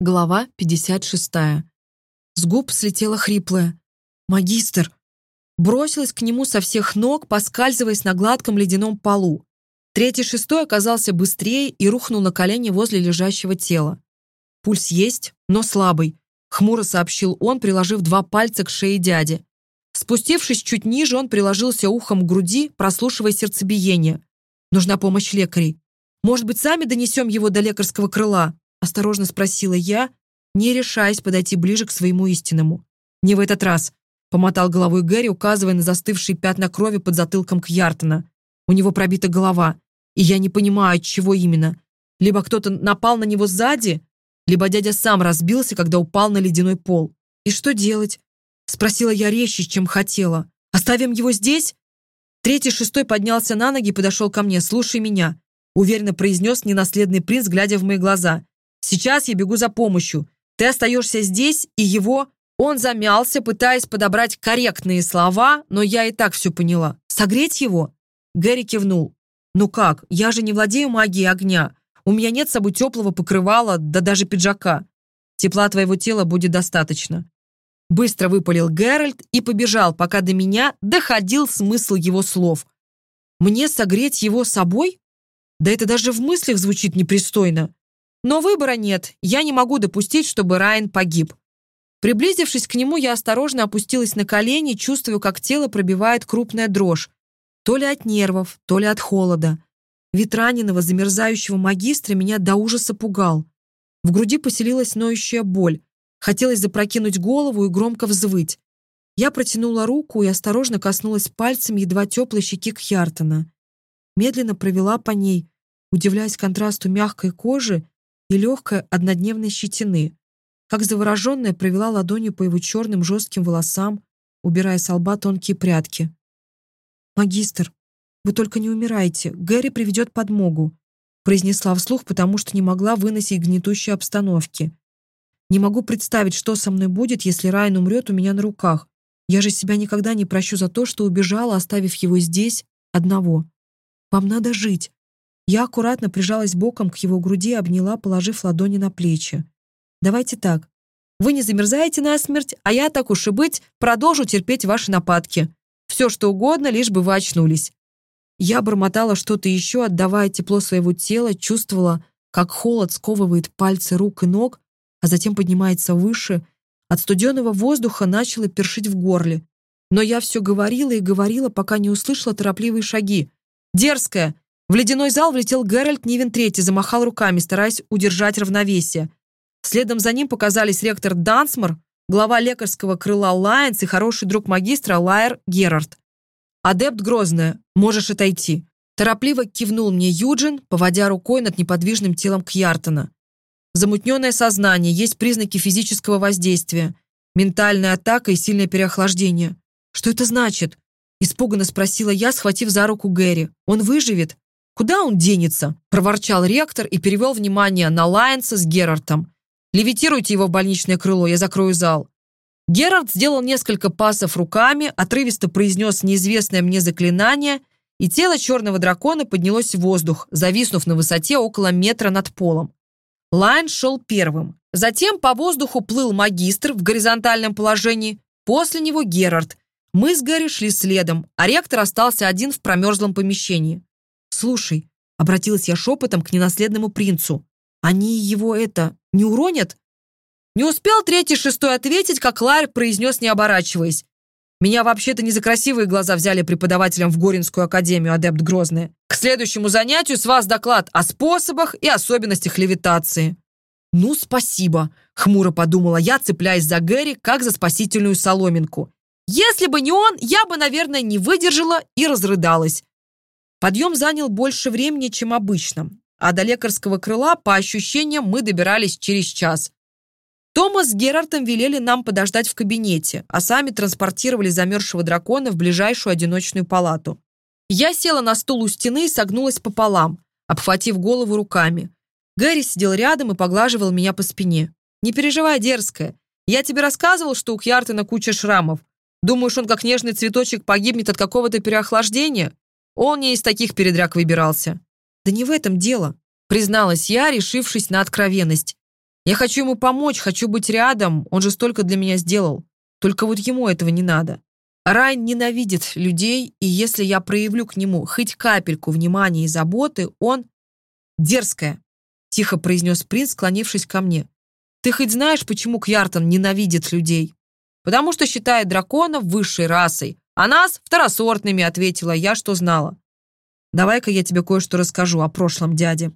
Глава 56. С губ слетела хриплая. «Магистр!» Бросилась к нему со всех ног, поскальзываясь на гладком ледяном полу. Третий шестой оказался быстрее и рухнул на колени возле лежащего тела. «Пульс есть, но слабый», — хмуро сообщил он, приложив два пальца к шее дяди. Спустившись чуть ниже, он приложился ухом к груди, прослушивая сердцебиение. «Нужна помощь лекарей. Может быть, сами донесем его до лекарского крыла?» осторожно спросила я, не решаясь подойти ближе к своему истинному. «Не в этот раз», — помотал головой Гэри, указывая на застывшие пятна крови под затылком Кьяртона. «У него пробита голова, и я не понимаю, от чего именно. Либо кто-то напал на него сзади, либо дядя сам разбился, когда упал на ледяной пол. И что делать?» — спросила я резче, чем хотела. «Оставим его здесь?» Третий шестой поднялся на ноги и подошел ко мне. «Слушай меня», — уверенно произнес ненаследный принц, глядя в мои глаза. Сейчас я бегу за помощью. Ты остаешься здесь, и его...» Он замялся, пытаясь подобрать корректные слова, но я и так все поняла. «Согреть его?» Гэри кивнул. «Ну как? Я же не владею магией огня. У меня нет с собой теплого покрывала, да даже пиджака. Тепла твоего тела будет достаточно». Быстро выпалил Геральт и побежал, пока до меня доходил смысл его слов. «Мне согреть его собой? Да это даже в мыслях звучит непристойно. Но выбора нет, я не могу допустить, чтобы Райан погиб. Приблизившись к нему, я осторожно опустилась на колени, чувствую, как тело пробивает крупная дрожь. То ли от нервов, то ли от холода. Вид раненого, замерзающего магистра меня до ужаса пугал. В груди поселилась ноющая боль. Хотелось запрокинуть голову и громко взвыть. Я протянула руку и осторожно коснулась пальцем едва теплой щеки Кхьяртона. Медленно провела по ней, удивляясь контрасту мягкой кожи нелегкая, однодневной щетины. Как завороженная провела ладонью по его черным жестким волосам, убирая с лба тонкие прятки. «Магистр, вы только не умирайте, Гэри приведет подмогу», произнесла вслух, потому что не могла выносить гнетущей обстановки. «Не могу представить, что со мной будет, если Райан умрет у меня на руках. Я же себя никогда не прощу за то, что убежала, оставив его здесь, одного. Вам надо жить. Я аккуратно прижалась боком к его груди и обняла, положив ладони на плечи. «Давайте так. Вы не замерзаете насмерть, а я, так уж и быть, продолжу терпеть ваши нападки. Все, что угодно, лишь бы вы очнулись». Я бормотала что-то еще, отдавая тепло своего тела, чувствовала, как холод сковывает пальцы рук и ног, а затем поднимается выше. От студеного воздуха начало першить в горле. Но я все говорила и говорила, пока не услышала торопливые шаги. «Дерзкая! В ледяной зал влетел Геральт Нивен III, замахал руками, стараясь удержать равновесие. Следом за ним показались ректор Дансмор, глава лекарского крыла Лайенс и хороший друг магистра Лайер Герард. «Адепт Грозная, можешь отойти», Торопливо кивнул мне Юджин, поводя рукой над неподвижным телом Кьяртона. Замутненное сознание, есть признаки физического воздействия, ментальная атака и сильное переохлаждение. Что это значит? Испуганно спросила я, схватив за руку Гэри. Он выживет? «Куда он денется?» – проворчал ректор и перевел внимание на Лайенса с Герартом. «Левитируйте его в больничное крыло, я закрою зал». Герард сделал несколько пасов руками, отрывисто произнес неизвестное мне заклинание, и тело черного дракона поднялось в воздух, зависнув на высоте около метра над полом. Лайн шел первым. Затем по воздуху плыл магистр в горизонтальном положении, после него Герард. Мы с Гарри шли следом, а ректор остался один в промерзлом помещении. «Слушай», — обратилась я шепотом к ненаследному принцу, «они его это, не уронят?» Не успел третий шестой ответить, как Ларь произнес, не оборачиваясь. «Меня вообще-то не за красивые глаза взяли преподавателем в Горинскую академию, адепт Грозная. К следующему занятию с вас доклад о способах и особенностях левитации». «Ну, спасибо», — хмуро подумала я, цепляясь за Гэри, как за спасительную соломинку. «Если бы не он, я бы, наверное, Подъем занял больше времени, чем обычно, а до лекарского крыла, по ощущениям, мы добирались через час. Томас с Герартом велели нам подождать в кабинете, а сами транспортировали замерзшего дракона в ближайшую одиночную палату. Я села на стул у стены и согнулась пополам, обхватив голову руками. Гэри сидел рядом и поглаживал меня по спине. «Не переживай, дерзкая. Я тебе рассказывал, что у Кьяртена куча шрамов. Думаешь, он как нежный цветочек погибнет от какого-то переохлаждения? Он не из таких передряг выбирался. Да не в этом дело, призналась я, решившись на откровенность. Я хочу ему помочь, хочу быть рядом, он же столько для меня сделал. Только вот ему этого не надо. Райн ненавидит людей, и если я проявлю к нему хоть капельку внимания и заботы, он... Дерзкая, тихо произнес принц, склонившись ко мне. Ты хоть знаешь, почему Кьяртон ненавидит людей? Потому что считает драконов высшей расой, а нас второсортными, ответила я, что знала. Давай-ка я тебе кое-что расскажу о прошлом дяде.